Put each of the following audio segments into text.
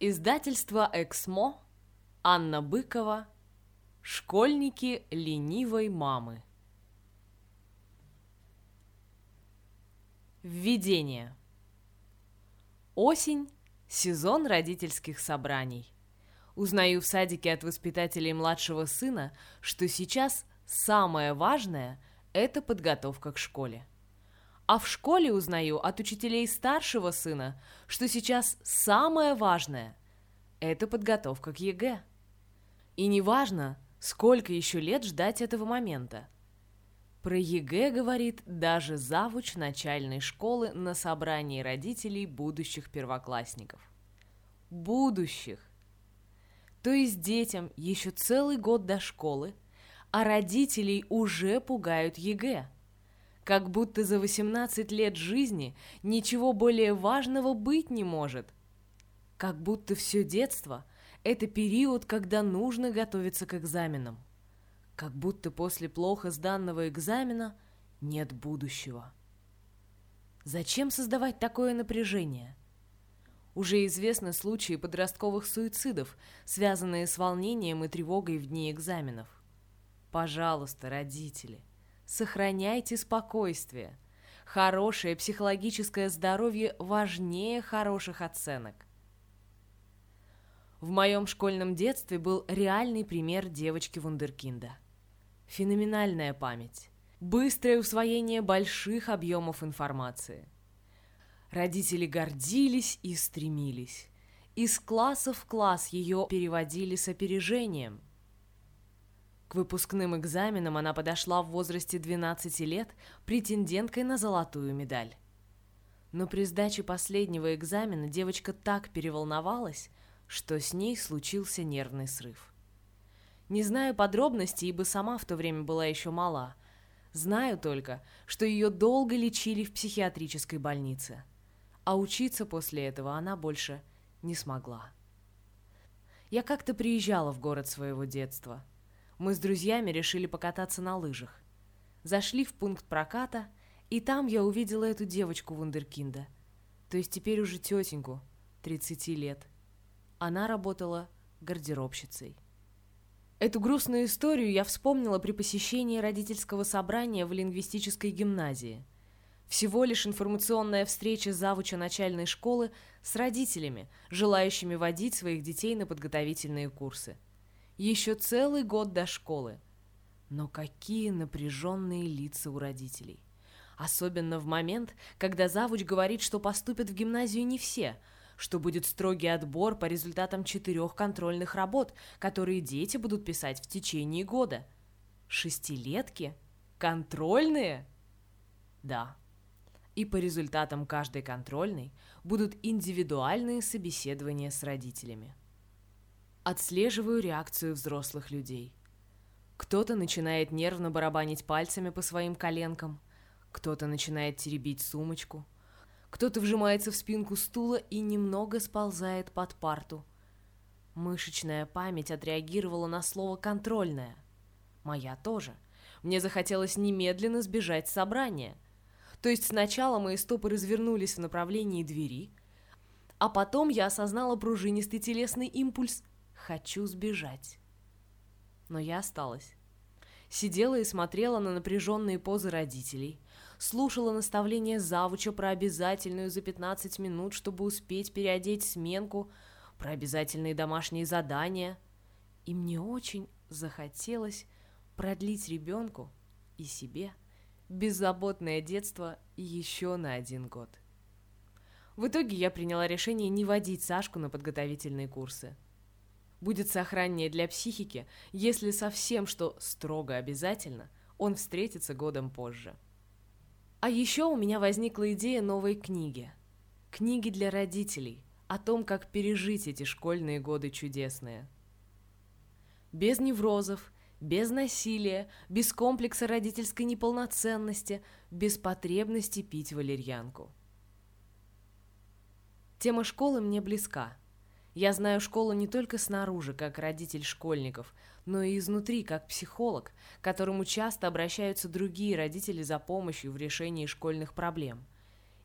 Издательство «Эксмо», Анна Быкова, «Школьники ленивой мамы». Введение. Осень – сезон родительских собраний. Узнаю в садике от воспитателей младшего сына, что сейчас самое важное – это подготовка к школе. А в школе узнаю от учителей старшего сына, что сейчас самое важное – это подготовка к ЕГЭ. И неважно, сколько еще лет ждать этого момента. Про ЕГЭ говорит даже завуч начальной школы на собрании родителей будущих первоклассников. Будущих. То есть детям еще целый год до школы, а родителей уже пугают ЕГЭ – как будто за 18 лет жизни ничего более важного быть не может. Как будто все детство – это период, когда нужно готовиться к экзаменам. Как будто после плохо сданного экзамена нет будущего. Зачем создавать такое напряжение? Уже известны случаи подростковых суицидов, связанные с волнением и тревогой в дни экзаменов. Пожалуйста, родители, Сохраняйте спокойствие. Хорошее психологическое здоровье важнее хороших оценок. В моем школьном детстве был реальный пример девочки Вундеркинда. Феноменальная память. Быстрое усвоение больших объемов информации. Родители гордились и стремились. Из класса в класс ее переводили с опережением – к выпускным экзаменам она подошла в возрасте 12 лет претенденткой на золотую медаль. Но при сдаче последнего экзамена девочка так переволновалась, что с ней случился нервный срыв. Не знаю подробностей, ибо сама в то время была еще мала. Знаю только, что ее долго лечили в психиатрической больнице. А учиться после этого она больше не смогла. Я как-то приезжала в город своего детства – мы с друзьями решили покататься на лыжах. Зашли в пункт проката, и там я увидела эту девочку Вундеркинда. То есть теперь уже тетеньку, 30 лет. Она работала гардеробщицей. Эту грустную историю я вспомнила при посещении родительского собрания в лингвистической гимназии. Всего лишь информационная встреча завуча начальной школы с родителями, желающими водить своих детей на подготовительные курсы – еще целый год до школы. Но какие напряженные лица у родителей. Особенно в момент, когда завуч говорит, что поступят в гимназию не все, что будет строгий отбор по результатам четырех контрольных работ, которые дети будут писать в течение года. Шестилетки? Контрольные? Да. И по результатам каждой контрольной будут индивидуальные собеседования с родителями. Отслеживаю реакцию взрослых людей. Кто-то начинает нервно барабанить пальцами по своим коленкам, кто-то начинает теребить сумочку, кто-то вжимается в спинку стула и немного сползает под парту. Мышечная память отреагировала на слово «контрольная». Моя тоже. Мне захотелось немедленно сбежать с собрания. То есть сначала мои стопы развернулись в направлении двери, а потом я осознала пружинистый телесный импульс Хочу сбежать. Но я осталась. Сидела и смотрела на напряженные позы родителей, слушала наставления завуча про обязательную за 15 минут, чтобы успеть переодеть сменку, про обязательные домашние задания. И мне очень захотелось продлить ребенку и себе беззаботное детство еще на один год. В итоге я приняла решение не водить Сашку на подготовительные курсы – будет сохраннее для психики, если совсем что строго обязательно, он встретится годом позже. А еще у меня возникла идея новой книги. Книги для родителей, о том, как пережить эти школьные годы чудесные. Без неврозов, без насилия, без комплекса родительской неполноценности, без потребности пить валерьянку. Тема школы мне близка – я знаю школу не только снаружи, как родитель школьников, но и изнутри, как психолог, к которому часто обращаются другие родители за помощью в решении школьных проблем.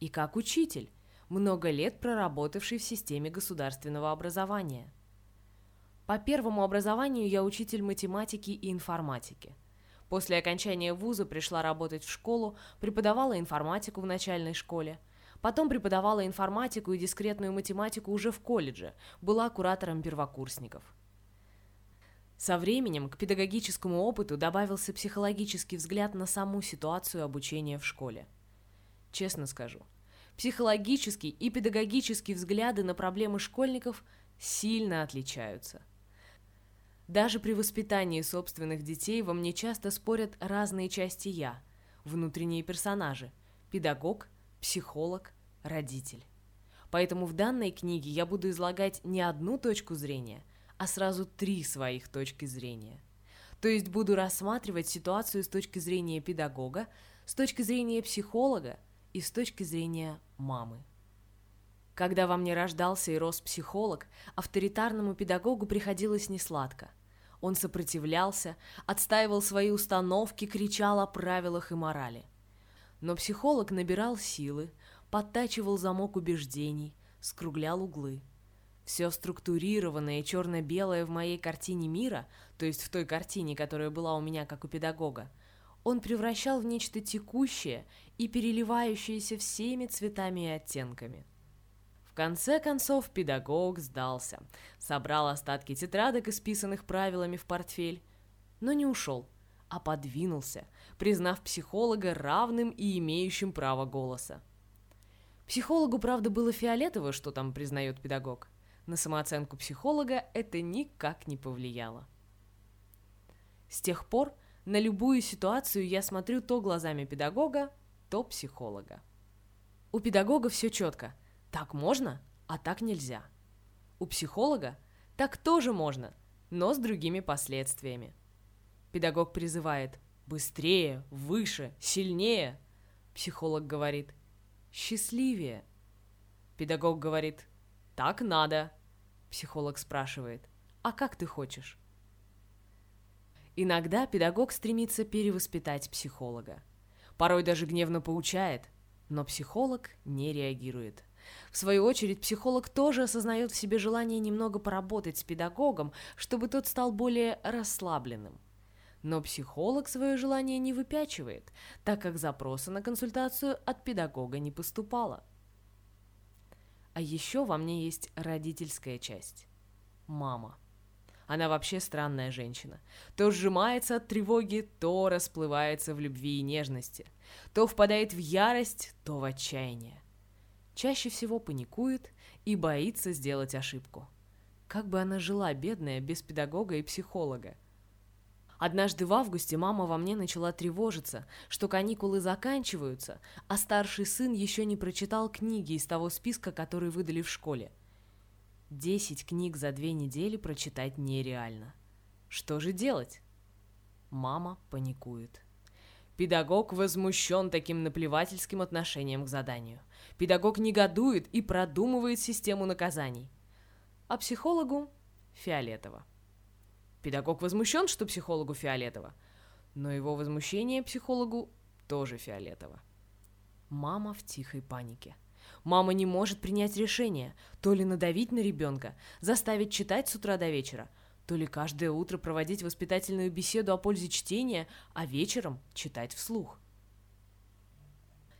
И как учитель. много лет проработавший в системе государственного образования. По первому образованию я учитель математики и информатики. После окончания вуза пришла работать в школу, преподавала информатику в начальной школе. Потом преподавала информатику и дискретную математику уже в колледже, была куратором первокурсников. Со временем к педагогическому опыту добавился психологический взгляд на саму ситуацию обучения в школе. Честно скажу, психологический и педагогический взгляды на проблемы школьников сильно отличаются. Даже при воспитании собственных детей во мне часто спорят разные части «я», внутренние персонажи – педагог, психолог, родитель. Поэтому в данной книге я буду излагать не одну точку зрения, а сразу три своих точки зрения. То есть буду рассматривать ситуацию с точки зрения педагога, с точки зрения психолога и с точки зрения мамы. Когда во мне рождался и рос психолог, авторитарному педагогу приходилось несладко. Он сопротивлялся, отстаивал свои установки, кричал о правилах и морали. Но психолог набирал силы, подтачивал замок убеждений, скруглял углы. Все структурированное черно-белое в моей картине мира, то есть в той картине, которая была у меня как у педагога, он превращал в нечто текущее и переливающееся всеми цветами и оттенками – конце концов педагог сдался, собрал остатки тетрадок, исписанных правилами в портфель, но не ушел, а подвинулся, признав психолога равным и имеющим право голоса. Психологу, правда, было фиолетово, что там признает педагог. На самооценку психолога это никак не повлияло. С тех пор на любую ситуацию я смотрю то глазами педагога, то психолога. У педагога все четко – так можно, а так нельзя. У психолога так тоже можно, но с другими последствиями. Педагог призывает «быстрее», «выше», «сильнее». Психолог говорит «счастливее». Педагог говорит «так надо». Психолог спрашивает «а как ты хочешь?» Иногда педагог стремится перевоспитать психолога. Порой даже гневно поучает, но психолог не реагирует. В свою очередь, психолог тоже осознает в себе желание немного поработать с педагогом, чтобы тот стал более расслабленным. Но психолог свое желание не выпячивает, так как запроса на консультацию от педагога не поступало. А еще во мне есть родительская часть. Мама. Она вообще странная женщина. То сжимается от тревоги, то расплывается в любви и нежности. То впадает в ярость, то в отчаяние чаще всего паникует и боится сделать ошибку. Как бы она жила, бедная, без педагога и психолога? Однажды в августе мама во мне начала тревожиться, что каникулы заканчиваются, а старший сын еще не прочитал книги из того списка, который выдали в школе. Десять книг за две недели прочитать нереально. Что же делать? Мама паникует. Педагог возмущен таким наплевательским отношением к заданию. Педагог негодует и продумывает систему наказаний. А психологу – фиолетово. Педагог возмущен, что психологу фиолетово, но его возмущение психологу тоже фиолетово. Мама в тихой панике. Мама не может принять решение, то ли надавить на ребенка, заставить читать с утра до вечера, то ли каждое утро проводить воспитательную беседу о пользе чтения, а вечером читать вслух –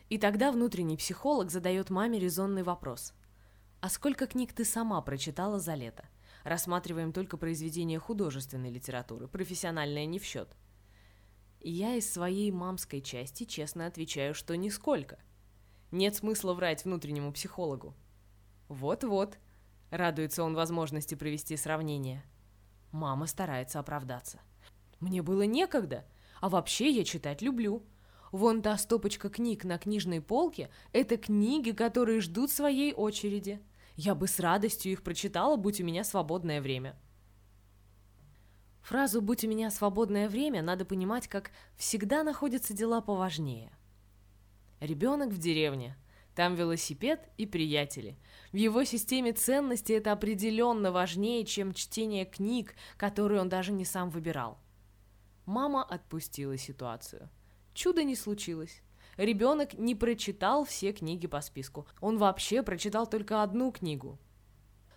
и тогда внутренний психолог задает маме резонный вопрос. «А сколько книг ты сама прочитала за лето? Рассматриваем только произведения художественной литературы, профессиональная не в счет». Я из своей мамской части честно отвечаю, что нисколько. Нет смысла врать внутреннему психологу. «Вот-вот», — радуется он возможности провести сравнение. Мама старается оправдаться. «Мне было некогда, а вообще я читать люблю». Вон та стопочка книг на книжной полке – это книги, которые ждут своей очереди. Я бы с радостью их прочитала, будь у меня свободное время. Фразу «будь у меня свободное время» надо понимать как «всегда находятся дела поважнее». Ребенок в деревне. Там велосипед и приятели. В его системе ценностей это определенно важнее, чем чтение книг, которые он даже не сам выбирал. Мама отпустила ситуацию. Чуда не случилось. Ребенок не прочитал все книги по списку. Он вообще прочитал только одну книгу.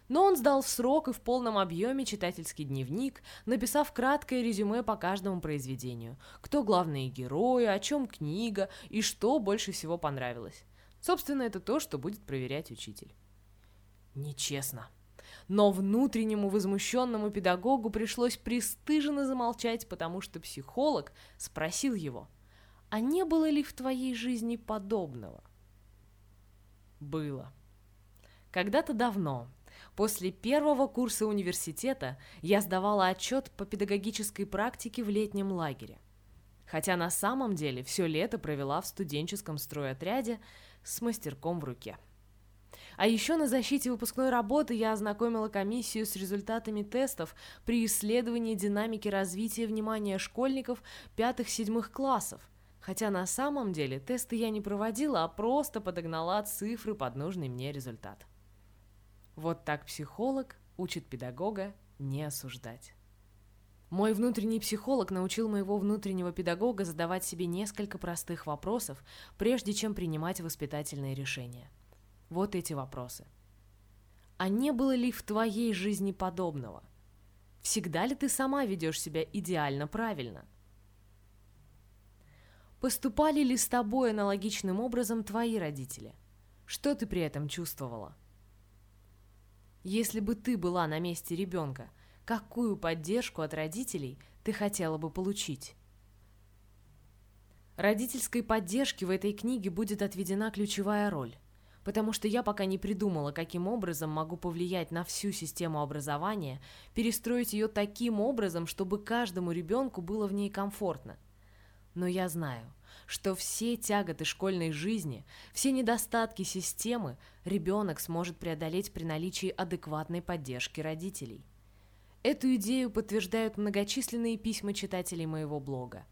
Но он сдал в срок и в полном объеме читательский дневник, написав краткое резюме по каждому произведению. Кто главные герои, о чем книга и что больше всего понравилось. Собственно, это то, что будет проверять учитель. Нечестно. Но внутреннему возмущенному педагогу пришлось пристыженно замолчать, потому что психолог спросил его, а не было ли в твоей жизни подобного? Было. Когда-то давно, после первого курса университета, я сдавала отчет по педагогической практике в летнем лагере. Хотя на самом деле все лето провела в студенческом стройотряде с мастерком в руке. А еще на защите выпускной работы я ознакомила комиссию с результатами тестов при исследовании динамики развития внимания школьников пятых-седьмых классов. Хотя на самом деле тесты я не проводила, а просто подогнала цифры под нужный мне результат. Вот так психолог учит педагога не осуждать. Мой внутренний психолог научил моего внутреннего педагога задавать себе несколько простых вопросов, прежде чем принимать воспитательные решения – вот эти вопросы. А не было ли в твоей жизни подобного? Всегда ли ты сама ведешь себя идеально правильно? Поступали ли с тобой аналогичным образом твои родители? Что ты при этом чувствовала? Если бы ты была на месте ребенка, какую поддержку от родителей ты хотела бы получить? Родительской поддержке в этой книге будет отведена ключевая роль потому что я пока не придумала, каким образом могу повлиять на всю систему образования, перестроить ее таким образом, чтобы каждому ребенку было в ней комфортно. Но я знаю, что все тяготы школьной жизни, все недостатки системы ребенок сможет преодолеть при наличии адекватной поддержки родителей. Эту идею подтверждают многочисленные письма читателей моего блога.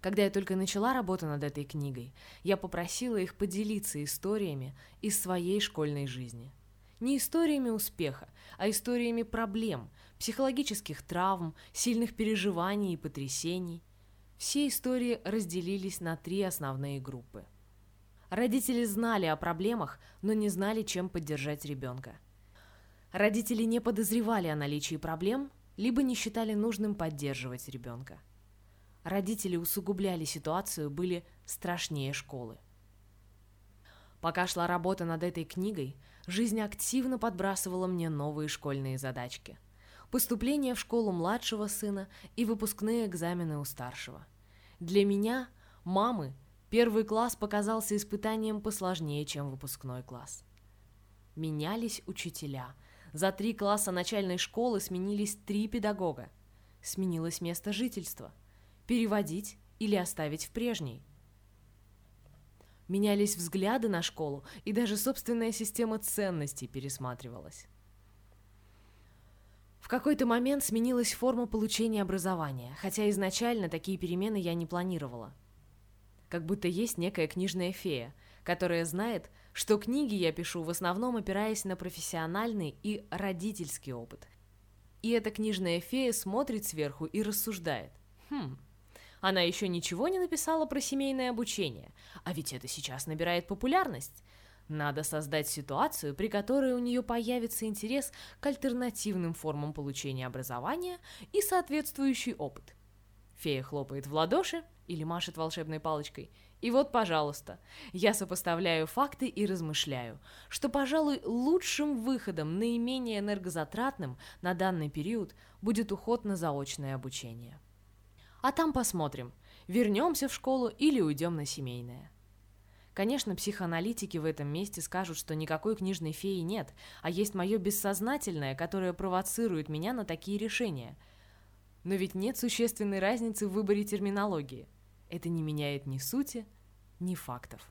Когда я только начала работу над этой книгой, я попросила их поделиться историями из своей школьной жизни. Не историями успеха, а историями проблем, психологических травм, сильных переживаний и потрясений. Все истории разделились на три основные группы. Родители знали о проблемах, но не знали, чем поддержать ребенка. Родители не подозревали о наличии проблем, либо не считали нужным поддерживать ребенка родители усугубляли ситуацию, были страшнее школы. Пока шла работа над этой книгой, жизнь активно подбрасывала мне новые школьные задачки. Поступление в школу младшего сына и выпускные экзамены у старшего. Для меня, мамы, первый класс показался испытанием посложнее, чем выпускной класс. Менялись учителя. За три класса начальной школы сменились три педагога. Сменилось место жительства – переводить или оставить в прежней. Менялись взгляды на школу, и даже собственная система ценностей пересматривалась. В какой-то момент сменилась форма получения образования, хотя изначально такие перемены я не планировала. Как будто есть некая книжная фея, которая знает, что книги я пишу в основном опираясь на профессиональный и родительский опыт. И эта книжная фея смотрит сверху и рассуждает. Хм, она еще ничего не написала про семейное обучение, а ведь это сейчас набирает популярность. Надо создать ситуацию, при которой у нее появится интерес к альтернативным формам получения образования и соответствующий опыт. Фея хлопает в ладоши или машет волшебной палочкой. И вот, пожалуйста, я сопоставляю факты и размышляю, что, пожалуй, лучшим выходом, наименее энергозатратным на данный период будет уход на заочное обучение. А там посмотрим, вернемся в школу или уйдем на семейное. Конечно, психоаналитики в этом месте скажут, что никакой книжной феи нет, а есть мое бессознательное, которое провоцирует меня на такие решения. Но ведь нет существенной разницы в выборе терминологии. Это не меняет ни сути, ни фактов.